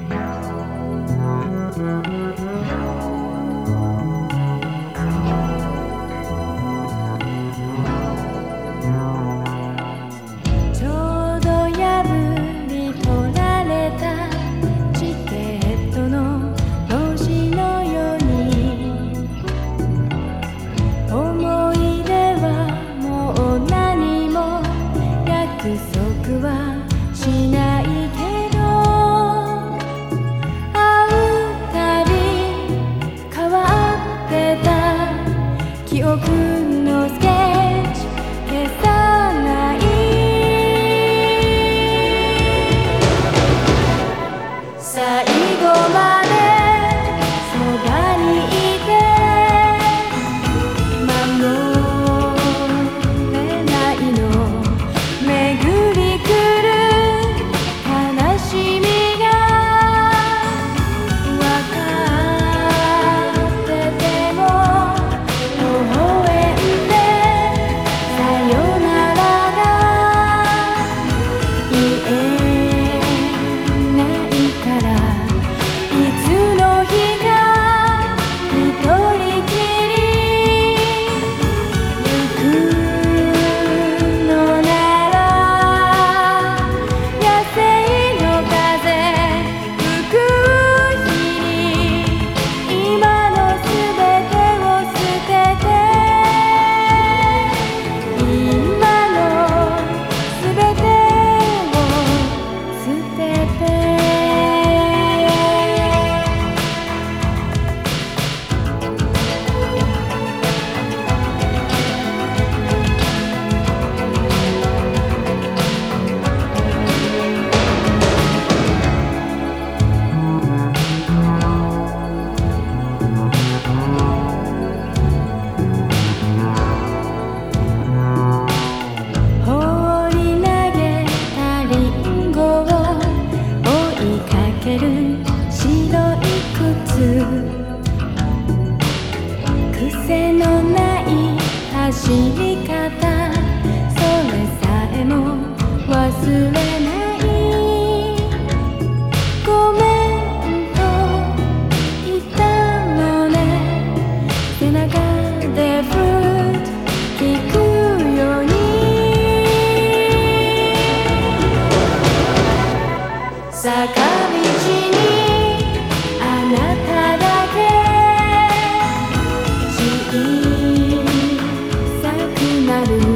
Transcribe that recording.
Yeah. broken 坂道にあなただけ。小さくなる。